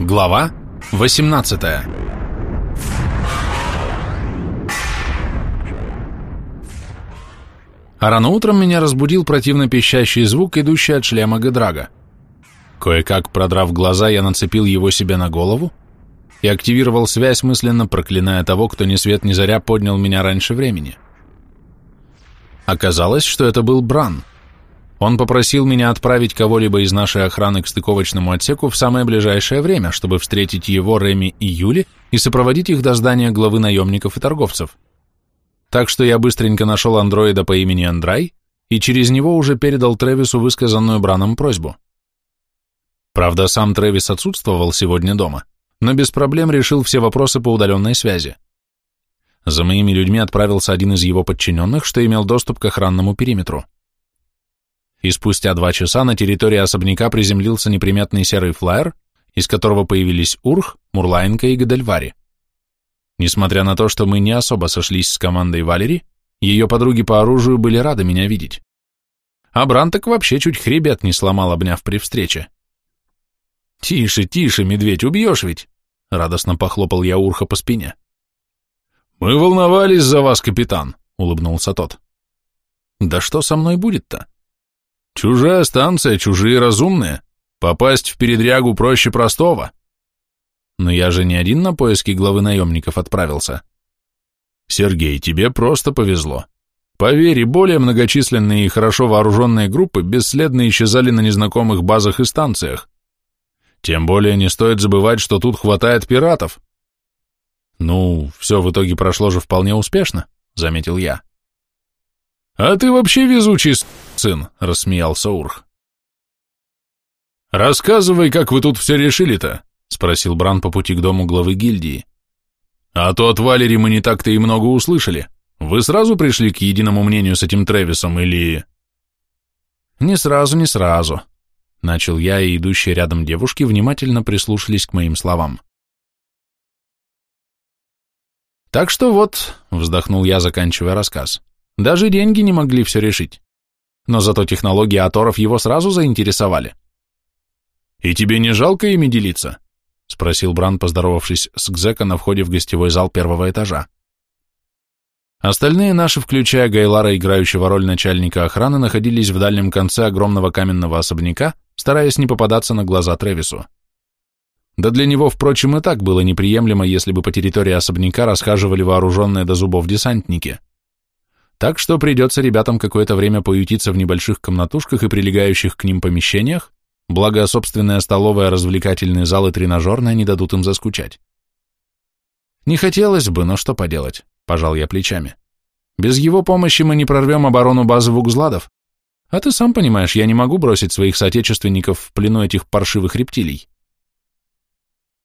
Глава 18 А рано утром меня разбудил противно пищащий звук, идущий от шлема Гедрага. Кое-как продрав глаза, я нацепил его себе на голову и активировал связь, мысленно проклиная того, кто ни свет ни заря поднял меня раньше времени. Оказалось, что это был Бран. Он попросил меня отправить кого-либо из нашей охраны к стыковочному отсеку в самое ближайшее время, чтобы встретить его, Реми и Юли и сопроводить их до здания главы наемников и торговцев. Так что я быстренько нашел андроида по имени Андрай и через него уже передал Тревису высказанную Браном просьбу. Правда, сам Тревис отсутствовал сегодня дома, но без проблем решил все вопросы по удаленной связи. За моими людьми отправился один из его подчиненных, что имел доступ к охранному периметру. И спустя два часа на территории особняка приземлился неприметный серый флайер, из которого появились Урх, Мурлайнка и Гадельвари. Несмотря на то, что мы не особо сошлись с командой Валери, ее подруги по оружию были рады меня видеть. А Бранток вообще чуть хребет не сломал, обняв при встрече. «Тише, тише, медведь, убьешь ведь!» — радостно похлопал я Урха по спине. «Мы волновались за вас, капитан», — улыбнулся тот. «Да что со мной будет-то?» «Чужая станция, чужие разумные. Попасть в передрягу проще простого». Но я же не один на поиски главы наемников отправился. Сергей, тебе просто повезло. Поверь, более многочисленные и хорошо вооруженные группы бесследно исчезали на незнакомых базах и станциях. Тем более не стоит забывать, что тут хватает пиратов. Ну, все в итоге прошло же вполне успешно, заметил я. А ты вообще везучий сын, рассмеялся Урх. Рассказывай, как вы тут все решили-то. — спросил Бран по пути к дому главы гильдии. «А то от Валери мы не так-то и много услышали. Вы сразу пришли к единому мнению с этим Тревисом или...» «Не сразу, не сразу», — начал я, и идущие рядом девушки внимательно прислушались к моим словам. «Так что вот», — вздохнул я, заканчивая рассказ, — «даже деньги не могли все решить. Но зато технологии Аторов его сразу заинтересовали». «И тебе не жалко ими делиться?» — спросил Бран, поздоровавшись с Гзека на входе в гостевой зал первого этажа. Остальные наши, включая Гайлара, играющего роль начальника охраны, находились в дальнем конце огромного каменного особняка, стараясь не попадаться на глаза Тревису. Да для него, впрочем, и так было неприемлемо, если бы по территории особняка расхаживали вооруженные до зубов десантники. Так что придется ребятам какое-то время поютиться в небольших комнатушках и прилегающих к ним помещениях, Благо, собственная столовая, развлекательный зал и тренажерная не дадут им заскучать. Не хотелось бы, но что поделать, пожал я плечами. Без его помощи мы не прорвем оборону базы Вугзладов. А ты сам понимаешь, я не могу бросить своих соотечественников в плену этих паршивых рептилий.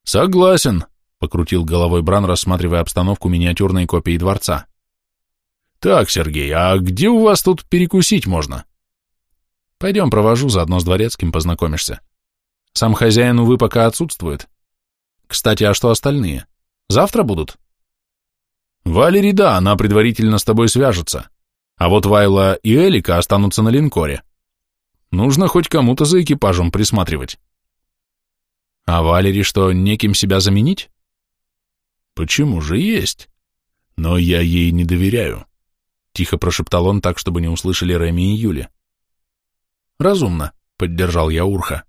Согласен, покрутил головой Бран, рассматривая обстановку миниатюрной копии дворца. Так, Сергей, а где у вас тут перекусить можно? Пойдем, провожу, заодно с дворецким познакомишься. Сам хозяин, увы, пока отсутствует. Кстати, а что остальные? Завтра будут? Валери, да, она предварительно с тобой свяжется. А вот Вайла и Элика останутся на линкоре. Нужно хоть кому-то за экипажем присматривать. А Валери что, неким себя заменить? Почему же есть? Но я ей не доверяю. Тихо прошептал он так, чтобы не услышали Реми и Юли. Разумно, поддержал я Урха.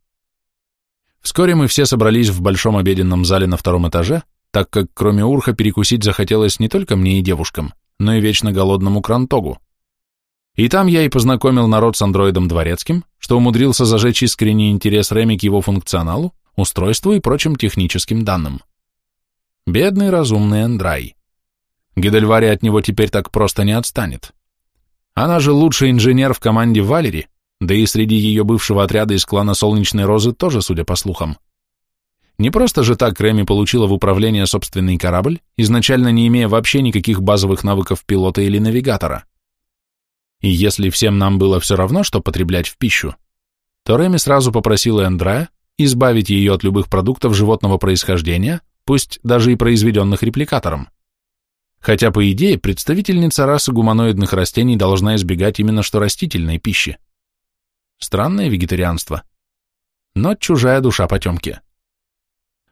Вскоре мы все собрались в большом обеденном зале на втором этаже, так как кроме Урха перекусить захотелось не только мне и девушкам, но и вечно голодному Крантогу. И там я и познакомил народ с андроидом Дворецким, что умудрился зажечь искренний интерес Реми к его функционалу, устройству и прочим техническим данным. Бедный разумный Эндрай. Гидельвари от него теперь так просто не отстанет. Она же лучший инженер в команде Валери, да и среди ее бывшего отряда из клана Солнечной Розы тоже, судя по слухам. Не просто же так Реми получила в управление собственный корабль, изначально не имея вообще никаких базовых навыков пилота или навигатора. И если всем нам было все равно, что потреблять в пищу, то Реми сразу попросила Эндрая избавить ее от любых продуктов животного происхождения, пусть даже и произведенных репликатором. Хотя, по идее, представительница расы гуманоидных растений должна избегать именно что растительной пищи. Странное вегетарианство. Но чужая душа потемки.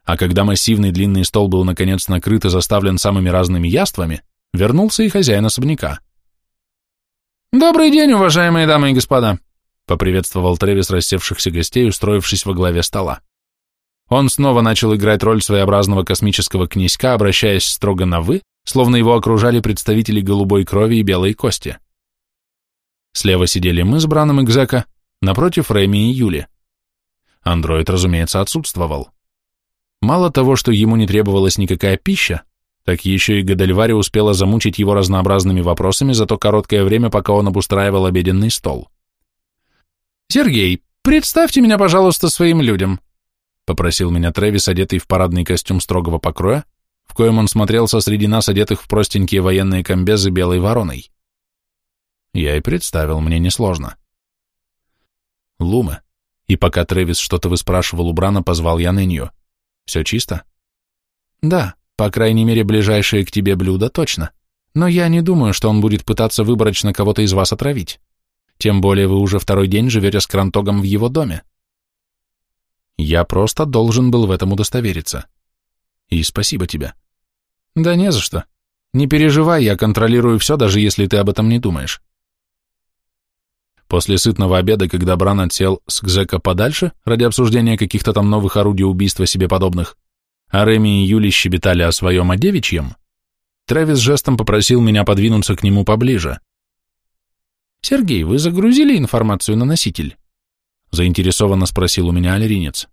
а когда массивный длинный стол был наконец накрыт и заставлен самыми разными яствами, вернулся и хозяин особняка. «Добрый день, уважаемые дамы и господа!» — поприветствовал Тревис рассевшихся гостей, устроившись во главе стола. Он снова начал играть роль своеобразного космического князька, обращаясь строго на «вы», словно его окружали представители голубой крови и белой кости. Слева сидели мы с Браном и Гзека, напротив Рэми и Юли. Андроид, разумеется, отсутствовал. Мало того, что ему не требовалась никакая пища, так еще и Гадальвари успела замучить его разнообразными вопросами за то короткое время, пока он обустраивал обеденный стол. «Сергей, представьте меня, пожалуйста, своим людям», — попросил меня Трэвис, одетый в парадный костюм строгого покроя, в коем он смотрелся среди нас, одетых в простенькие военные комбезы белой вороной. Я и представил, мне несложно. Лума. И пока Трэвис что-то выспрашивал у Брана, позвал я Нэнью. Все чисто? Да. По крайней мере, ближайшее к тебе блюдо точно. Но я не думаю, что он будет пытаться выборочно кого-то из вас отравить. Тем более вы уже второй день живете с Крантогом в его доме. Я просто должен был в этом удостовериться. И спасибо тебе. Да не за что. Не переживай, я контролирую все, даже если ты об этом не думаешь. После сытного обеда, когда Бран отсел с Гзека подальше ради обсуждения каких-то там новых орудий убийства себе подобных, а Реми и Юли щебетали о своем о девичьем, Трэвис жестом попросил меня подвинуться к нему поближе. «Сергей, вы загрузили информацию на носитель?» заинтересованно спросил у меня алеринец.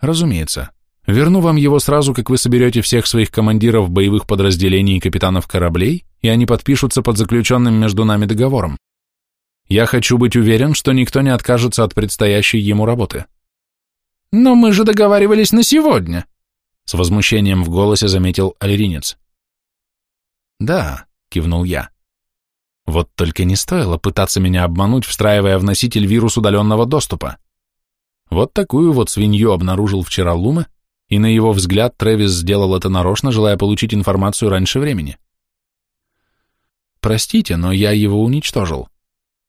«Разумеется. Верну вам его сразу, как вы соберете всех своих командиров боевых подразделений и капитанов кораблей, и они подпишутся под заключенным между нами договором. Я хочу быть уверен, что никто не откажется от предстоящей ему работы. «Но мы же договаривались на сегодня!» С возмущением в голосе заметил аллеринец. «Да», — кивнул я. «Вот только не стоило пытаться меня обмануть, встраивая в носитель вирус удаленного доступа. Вот такую вот свинью обнаружил вчера Лума, и на его взгляд Трэвис сделал это нарочно, желая получить информацию раньше времени. Простите, но я его уничтожил.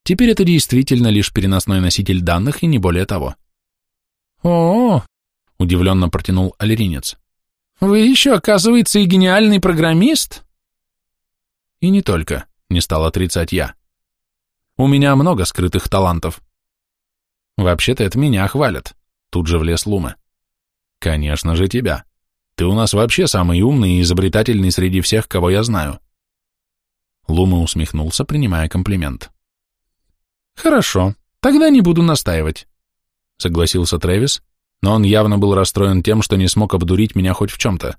Теперь это действительно лишь переносной носитель данных и не более того. «О-о-о!» — удивленно протянул аллеринец. «Вы еще, оказывается, и гениальный программист?» «И не только», — не стал отрицать я. «У меня много скрытых талантов». «Вообще-то это меня хвалят», — тут же влез Лума. «Конечно же тебя. Ты у нас вообще самый умный и изобретательный среди всех, кого я знаю». Лума усмехнулся, принимая комплимент. «Хорошо, тогда не буду настаивать согласился Трэвис, но он явно был расстроен тем, что не смог обдурить меня хоть в чем-то.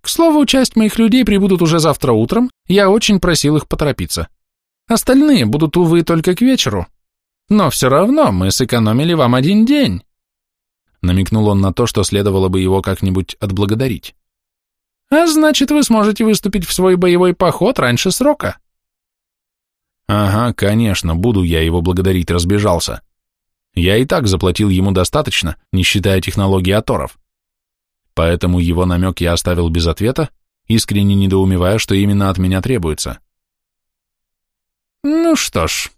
К слову, часть моих людей прибудут уже завтра утром, я очень просил их поторопиться. Остальные будут, увы, только к вечеру. Но все равно мы сэкономили вам один день. Намекнул он на то, что следовало бы его как-нибудь отблагодарить. А значит, вы сможете выступить в свой боевой поход раньше срока. Ага, конечно, буду я его благодарить, разбежался. Я и так заплатил ему достаточно, не считая технологии Аторов. Поэтому его намек я оставил без ответа, искренне недоумевая, что именно от меня требуется. «Ну что ж», —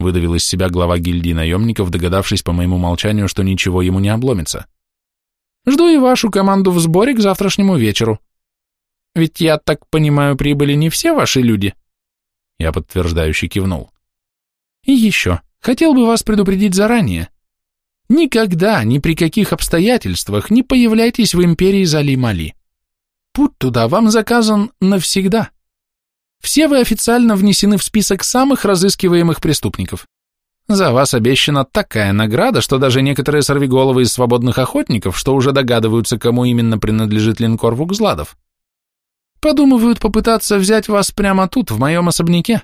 выдавил из себя глава гильдии наемников, догадавшись по моему молчанию, что ничего ему не обломится. «Жду и вашу команду в сборе к завтрашнему вечеру. Ведь, я так понимаю, прибыли не все ваши люди?» Я подтверждающе кивнул. «И еще. Хотел бы вас предупредить заранее. Никогда, ни при каких обстоятельствах не появляйтесь в империи Зали-Мали. Путь туда вам заказан навсегда. Все вы официально внесены в список самых разыскиваемых преступников. За вас обещана такая награда, что даже некоторые сорвиголовы из свободных охотников, что уже догадываются, кому именно принадлежит линкор Вукзладов, подумывают попытаться взять вас прямо тут, в моем особняке.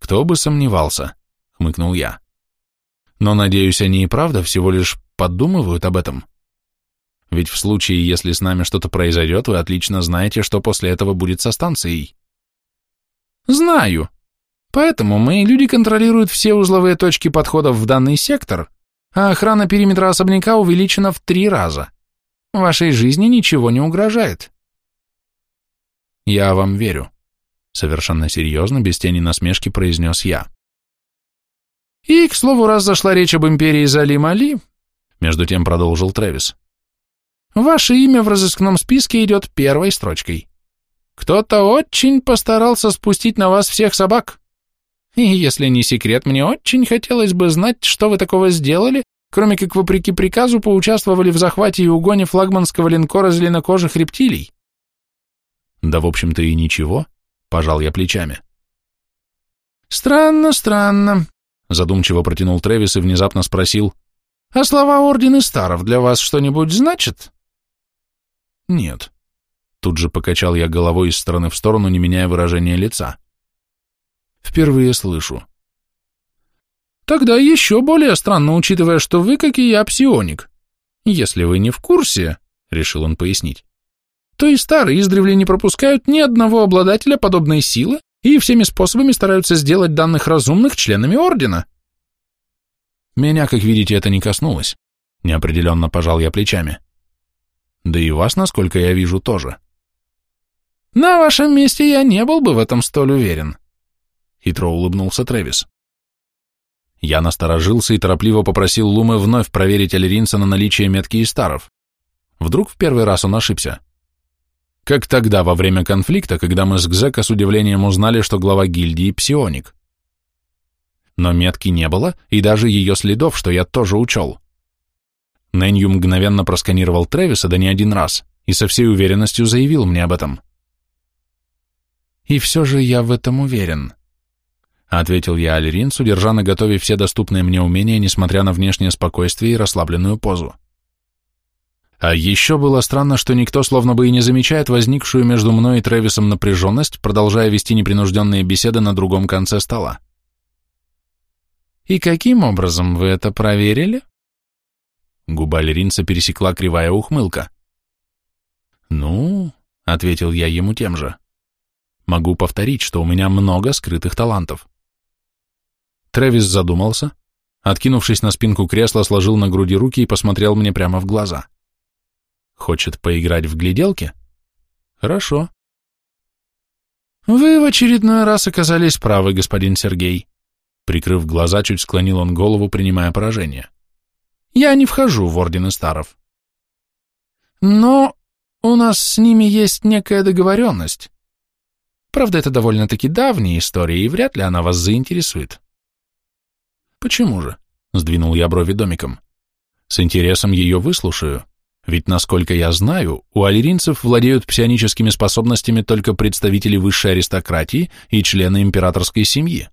Кто бы сомневался хмыкнул я. Но, надеюсь, они и правда всего лишь подумывают об этом. Ведь в случае, если с нами что-то произойдет, вы отлично знаете, что после этого будет со станцией. Знаю. Поэтому мои люди контролируют все узловые точки подходов в данный сектор, а охрана периметра особняка увеличена в три раза. Вашей жизни ничего не угрожает. Я вам верю. Совершенно серьезно, без тени насмешки произнес я. И, к слову, раз зашла речь об империи Зали-Мали, Между тем продолжил Трэвис. Ваше имя в разыскном списке идет первой строчкой. Кто-то очень постарался спустить на вас всех собак. И если не секрет, мне очень хотелось бы знать, что вы такого сделали, кроме как вопреки приказу поучаствовали в захвате и угоне флагманского линкора зеленокожих рептилий. Да, в общем-то, и ничего, пожал я плечами. Странно, странно, задумчиво протянул Трэвис и внезапно спросил, а слова Ордена Старов для вас что-нибудь значат? Нет. Тут же покачал я головой из стороны в сторону, не меняя выражения лица. Впервые слышу. Тогда еще более странно, учитывая, что вы, как и я, псионик. Если вы не в курсе, — решил он пояснить, то и старые издревле не пропускают ни одного обладателя подобной силы и всеми способами стараются сделать данных разумных членами Ордена. Меня, как видите, это не коснулось. Неопределенно пожал я плечами. Да и вас, насколько я вижу, тоже. На вашем месте я не был бы в этом столь уверен. Хитро улыбнулся Трэвис. Я насторожился и торопливо попросил Лумы вновь проверить Алеринца на наличие метки и старов. Вдруг в первый раз он ошибся. Как тогда, во время конфликта, когда мы с Гзека с удивлением узнали, что глава гильдии – псионик. Но метки не было, и даже ее следов, что я тоже учел. Нэнью мгновенно просканировал Трэвиса, да не один раз, и со всей уверенностью заявил мне об этом. «И все же я в этом уверен», — ответил я Алиринцу, держа на готове все доступные мне умения, несмотря на внешнее спокойствие и расслабленную позу. А еще было странно, что никто словно бы и не замечает возникшую между мной и Трэвисом напряженность, продолжая вести непринужденные беседы на другом конце стола. «И каким образом вы это проверили?» Губа Леринца пересекла кривая ухмылка. «Ну», — ответил я ему тем же, — «могу повторить, что у меня много скрытых талантов». Трэвис задумался, откинувшись на спинку кресла, сложил на груди руки и посмотрел мне прямо в глаза. «Хочет поиграть в гляделки? Хорошо». «Вы в очередной раз оказались правы, господин Сергей», Прикрыв глаза, чуть склонил он голову, принимая поражение. Я не вхожу в Орден Старов. Но у нас с ними есть некая договоренность. Правда, это довольно-таки давняя история, и вряд ли она вас заинтересует. Почему же? Сдвинул я брови домиком. С интересом ее выслушаю, ведь, насколько я знаю, у алиринцев владеют псионическими способностями только представители высшей аристократии и члены императорской семьи.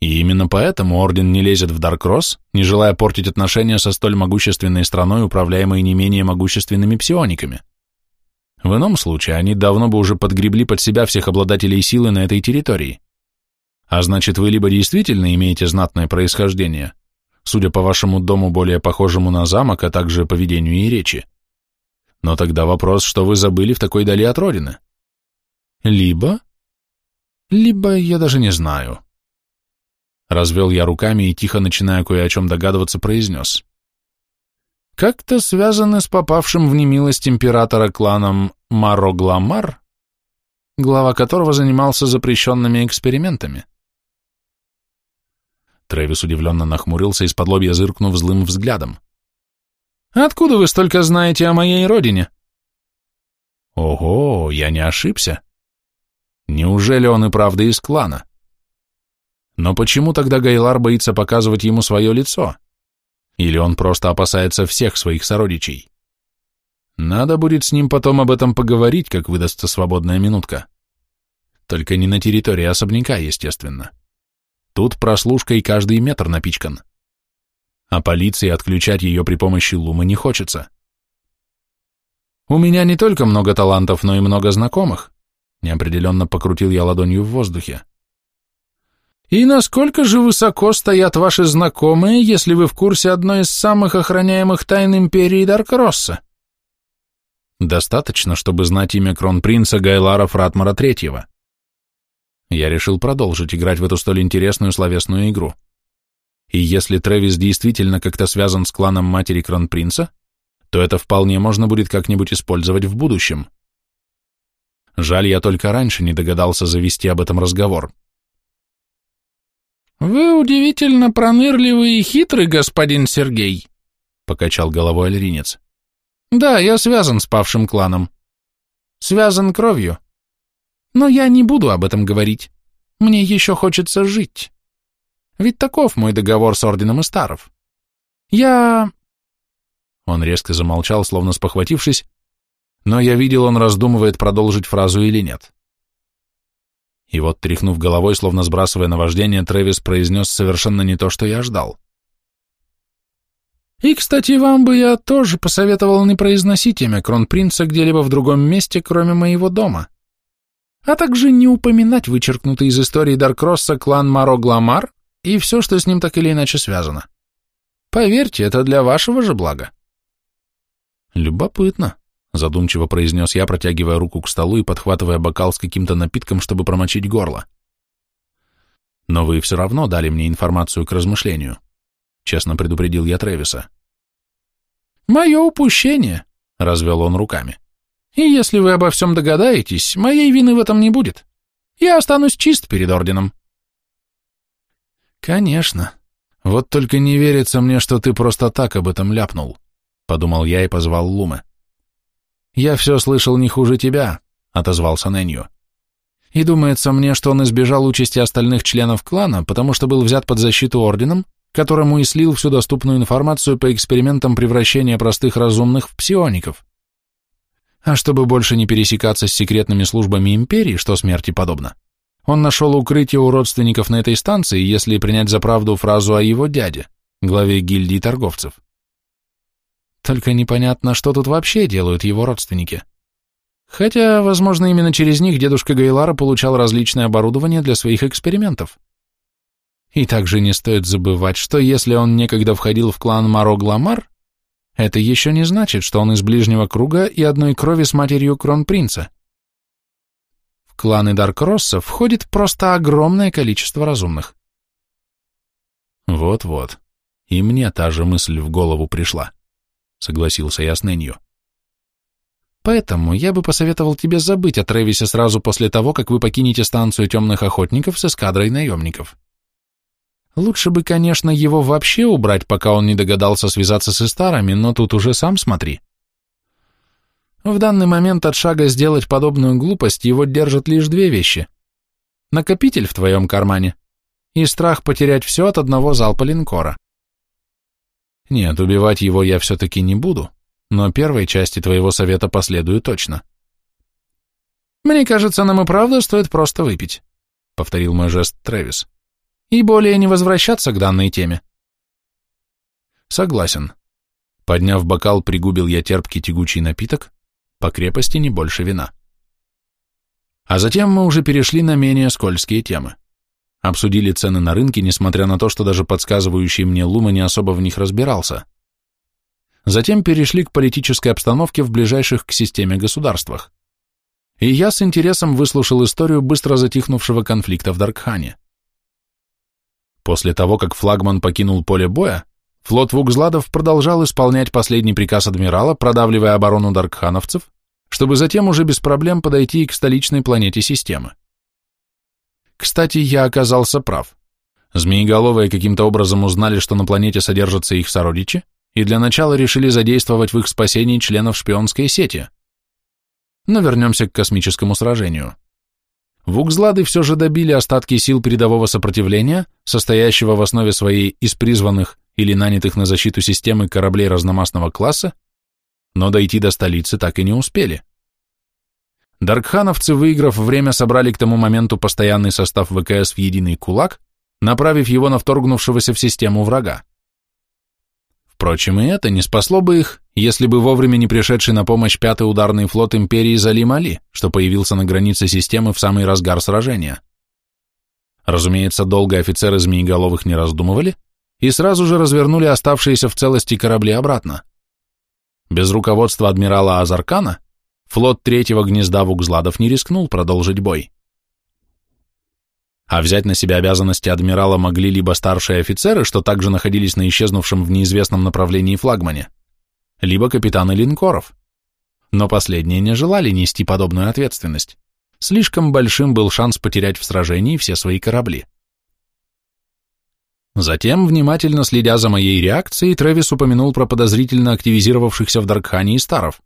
И именно поэтому Орден не лезет в Даркросс, не желая портить отношения со столь могущественной страной, управляемой не менее могущественными псиониками. В ином случае они давно бы уже подгребли под себя всех обладателей силы на этой территории. А значит, вы либо действительно имеете знатное происхождение, судя по вашему дому более похожему на замок, а также поведению и речи. Но тогда вопрос, что вы забыли в такой дали от родины? Либо... Либо я даже не знаю. Развел я руками и, тихо начиная кое о чем догадываться, произнес. Как-то связаны с попавшим в немилость императора кланом Марогламар, глава которого занимался запрещенными экспериментами. Трэвис удивленно нахмурился, из-под лобья зыркнув злым взглядом. «Откуда вы столько знаете о моей родине?» «Ого, я не ошибся. Неужели он и правда из клана?» Но почему тогда Гайлар боится показывать ему свое лицо? Или он просто опасается всех своих сородичей? Надо будет с ним потом об этом поговорить, как выдастся свободная минутка. Только не на территории особняка, естественно. Тут прослушкой каждый метр напичкан. А полиции отключать ее при помощи лумы не хочется. У меня не только много талантов, но и много знакомых. Неопределенно покрутил я ладонью в воздухе. И насколько же высоко стоят ваши знакомые, если вы в курсе одной из самых охраняемых тайн империи Даркросса? Достаточно, чтобы знать имя кронпринца Гайлара Фратмара Третьего. Я решил продолжить играть в эту столь интересную словесную игру. И если Трэвис действительно как-то связан с кланом матери кронпринца, то это вполне можно будет как-нибудь использовать в будущем. Жаль, я только раньше не догадался завести об этом разговор. «Вы удивительно пронырливый и хитрый, господин Сергей», — покачал головой альринец. «Да, я связан с павшим кланом. Связан кровью. Но я не буду об этом говорить. Мне еще хочется жить. Ведь таков мой договор с Орденом Истаров. Я...» Он резко замолчал, словно спохватившись, но я видел, он раздумывает, продолжить фразу или нет. И вот, тряхнув головой, словно сбрасывая наваждение, Трэвис произнес совершенно не то, что я ждал. И, кстати, вам бы я тоже посоветовал не произносить имя кронпринца где-либо в другом месте, кроме моего дома, а также не упоминать вычеркнутый из истории Даркросса клан Маро Гламар и все, что с ним так или иначе связано. Поверьте, это для вашего же блага. Любопытно, задумчиво произнес я, протягивая руку к столу и подхватывая бокал с каким-то напитком, чтобы промочить горло. Но вы все равно дали мне информацию к размышлению, честно предупредил я Тревиса. Мое упущение, развел он руками. И если вы обо всем догадаетесь, моей вины в этом не будет. Я останусь чист перед орденом. Конечно. Вот только не верится мне, что ты просто так об этом ляпнул, подумал я и позвал Лумы. «Я все слышал не хуже тебя», — отозвался Нэнью. «И думается мне, что он избежал участи остальных членов клана, потому что был взят под защиту орденом, которому и слил всю доступную информацию по экспериментам превращения простых разумных в псиоников. А чтобы больше не пересекаться с секретными службами империи, что смерти подобно, он нашел укрытие у родственников на этой станции, если принять за правду фразу о его дяде, главе гильдии торговцев. Только непонятно, что тут вообще делают его родственники. Хотя, возможно, именно через них дедушка Гайлара получал различное оборудование для своих экспериментов. И также не стоит забывать, что если он некогда входил в клан Маро Гламар, это еще не значит, что он из ближнего круга и одной крови с матерью кронпринца. В кланы Даркросса входит просто огромное количество разумных. Вот-вот, и мне та же мысль в голову пришла согласился я с Нэнью. Поэтому я бы посоветовал тебе забыть о Трэвисе сразу после того, как вы покинете станцию темных охотников с эскадрой наемников. Лучше бы, конечно, его вообще убрать, пока он не догадался связаться с Истарами, но тут уже сам смотри. В данный момент от шага сделать подобную глупость его держат лишь две вещи. Накопитель в твоем кармане и страх потерять все от одного залпа линкора. Нет, убивать его я все-таки не буду, но первой части твоего совета последую точно. Мне кажется, нам и правда стоит просто выпить, повторил мой жест Трэвис, и более не возвращаться к данной теме. Согласен. Подняв бокал, пригубил я терпкий тягучий напиток, по крепости не больше вина. А затем мы уже перешли на менее скользкие темы. Обсудили цены на рынке, несмотря на то, что даже подсказывающий мне Лума не особо в них разбирался. Затем перешли к политической обстановке в ближайших к системе государствах. И я с интересом выслушал историю быстро затихнувшего конфликта в Даркхане. После того, как флагман покинул поле боя, флот Вукзладов продолжал исполнять последний приказ адмирала, продавливая оборону даркхановцев, чтобы затем уже без проблем подойти к столичной планете системы. Кстати, я оказался прав. Змееголовые каким-то образом узнали, что на планете содержатся их сородичи, и для начала решили задействовать в их спасении членов шпионской сети. Но вернемся к космическому сражению. Вукзлады все же добили остатки сил передового сопротивления, состоящего в основе своей из призванных или нанятых на защиту системы кораблей разномастного класса, но дойти до столицы так и не успели. Даркхановцы, выиграв время, собрали к тому моменту постоянный состав ВКС в единый кулак, направив его на вторгнувшегося в систему врага. Впрочем, и это не спасло бы их, если бы вовремя не пришедший на помощь пятый ударный флот империи Залим-Али, что появился на границе системы в самый разгар сражения. Разумеется, долго офицеры Змееголовых не раздумывали и сразу же развернули оставшиеся в целости корабли обратно. Без руководства адмирала Азаркана флот третьего гнезда Вугзладов не рискнул продолжить бой. А взять на себя обязанности адмирала могли либо старшие офицеры, что также находились на исчезнувшем в неизвестном направлении флагмане, либо капитаны линкоров. Но последние не желали нести подобную ответственность. Слишком большим был шанс потерять в сражении все свои корабли. Затем, внимательно следя за моей реакцией, Трэвис упомянул про подозрительно активизировавшихся в Даркхане и Старов,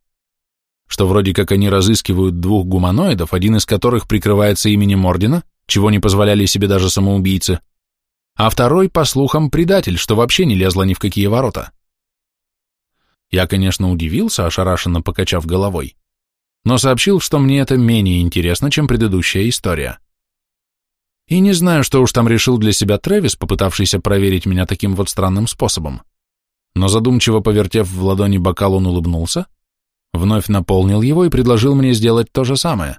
что вроде как они разыскивают двух гуманоидов, один из которых прикрывается именем Ордена, чего не позволяли себе даже самоубийцы, а второй, по слухам, предатель, что вообще не лезло ни в какие ворота. Я, конечно, удивился, ошарашенно покачав головой, но сообщил, что мне это менее интересно, чем предыдущая история. И не знаю, что уж там решил для себя Трэвис, попытавшийся проверить меня таким вот странным способом. Но задумчиво повертев в ладони бокал, он улыбнулся, вновь наполнил его и предложил мне сделать то же самое.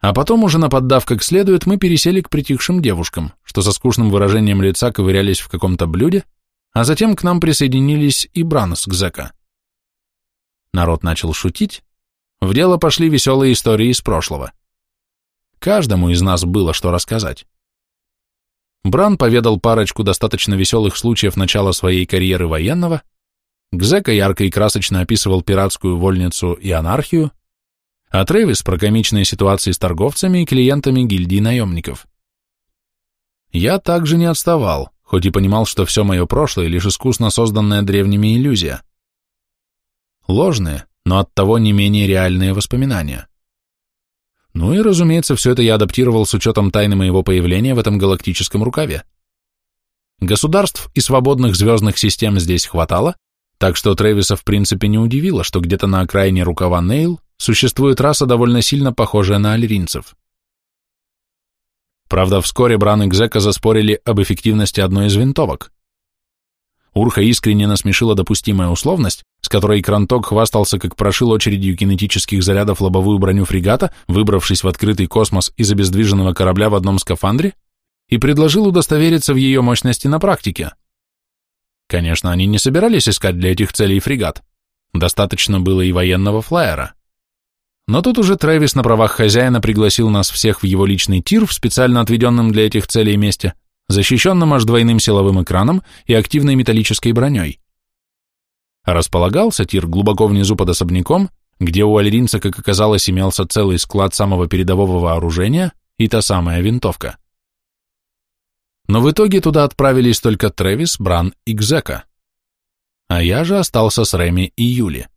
А потом, уже наподдав как следует, мы пересели к притихшим девушкам, что со скучным выражением лица ковырялись в каком-то блюде, а затем к нам присоединились и Бран с Гзека. Народ начал шутить, в дело пошли веселые истории из прошлого. Каждому из нас было что рассказать. Бран поведал парочку достаточно веселых случаев начала своей карьеры военного, Гзека ярко и красочно описывал пиратскую вольницу и анархию, а Трэвис про комичные ситуации с торговцами и клиентами гильдии наемников. Я также не отставал, хоть и понимал, что все мое прошлое лишь искусно созданная древними иллюзия. Ложные, но оттого не менее реальные воспоминания. Ну и, разумеется, все это я адаптировал с учетом тайны моего появления в этом галактическом рукаве. Государств и свободных звездных систем здесь хватало, так что Трэвиса в принципе не удивило, что где-то на окраине рукава Нейл существует раса, довольно сильно похожая на альринцев. Правда, вскоре Бран и Гзека заспорили об эффективности одной из винтовок. Урха искренне насмешила допустимая условность, с которой Кранток хвастался, как прошил очередью кинетических зарядов лобовую броню фрегата, выбравшись в открытый космос из обездвиженного корабля в одном скафандре, и предложил удостовериться в ее мощности на практике. Конечно, они не собирались искать для этих целей фрегат. Достаточно было и военного флайера. Но тут уже Трэвис на правах хозяина пригласил нас всех в его личный тир в специально отведенном для этих целей месте, защищенном аж двойным силовым экраном и активной металлической броней. Располагался тир глубоко внизу под особняком, где у альринца, как оказалось, имелся целый склад самого передового вооружения и та самая винтовка. Но в итоге туда отправились только Трэвис, Бран и Гзека. А я же остался с Реми и Юли.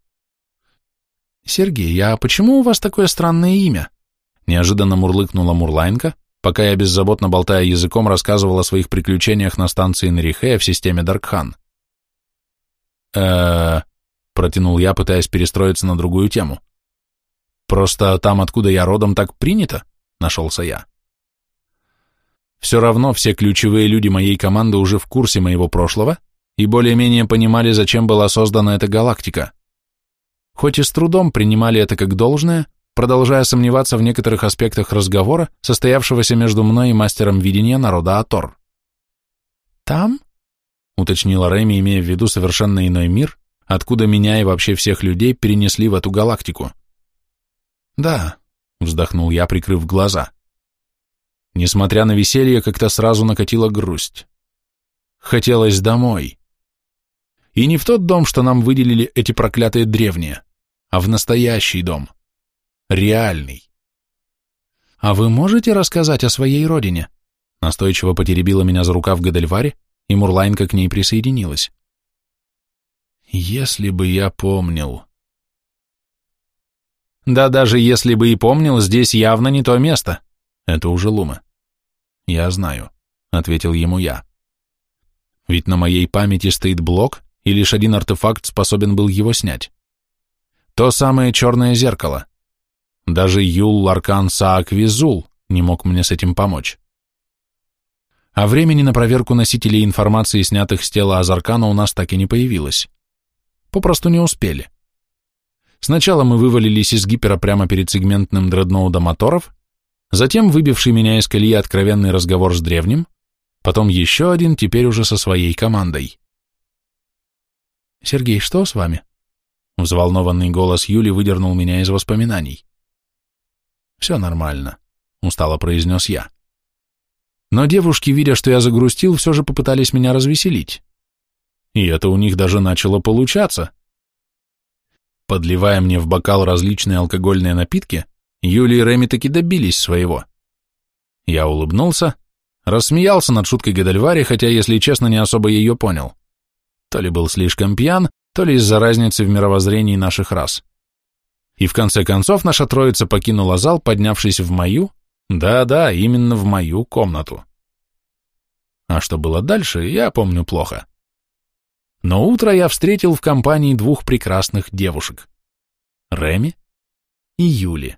«Сергей, а почему у вас такое странное имя?» Неожиданно мурлыкнула Мурлайнка, пока я беззаботно болтая языком рассказывал о своих приключениях на станции Нарихея в системе Даркхан э протянул я, пытаясь перестроиться на другую тему. Просто там, откуда я родом, так принято, нашелся я. Все равно все ключевые люди моей команды уже в курсе моего прошлого и более-менее понимали, зачем была создана эта галактика. Хоть и с трудом принимали это как должное, продолжая сомневаться в некоторых аспектах разговора, состоявшегося между мной и мастером видения народа Атор. «Там?» уточнила Рэми, имея в виду совершенно иной мир, откуда меня и вообще всех людей перенесли в эту галактику. Да, вздохнул я, прикрыв глаза. Несмотря на веселье, как-то сразу накатила грусть. Хотелось домой. И не в тот дом, что нам выделили эти проклятые древние, а в настоящий дом. Реальный. А вы можете рассказать о своей родине? Настойчиво потеребила меня за рукав Гадельвари, и Мурлайнка к ней присоединилась. Если бы я помнил... Да даже если бы и помнил, здесь явно не то место. Это уже Лума. Я знаю, ответил ему я. Ведь на моей памяти стоит блок, и лишь один артефакт способен был его снять. То самое черное зеркало. Даже Юл Ларкан Сааквизул не мог мне с этим помочь а времени на проверку носителей информации, снятых с тела Азаркана, у нас так и не появилось. Попросту не успели. Сначала мы вывалились из гипера прямо перед сегментным дредноудом моторов, затем выбивший меня из колеи откровенный разговор с древним, потом еще один, теперь уже со своей командой. «Сергей, что с вами?» Взволнованный голос Юли выдернул меня из воспоминаний. «Все нормально», — устало произнес я. Но девушки, видя, что я загрустил, все же попытались меня развеселить. И это у них даже начало получаться. Подливая мне в бокал различные алкогольные напитки, Юли и Реми таки добились своего. Я улыбнулся, Рассмеялся над шуткой Гадальвари, хотя, если честно, не особо ее понял. То ли был слишком пьян, то ли из-за разницы в мировоззрении наших рас. И в конце концов наша троица покинула зал, поднявшись в мою, да-да, именно в мою комнату. А что было дальше, я помню плохо. Но утро я встретил в компании двух прекрасных девушек. Реми и Юли.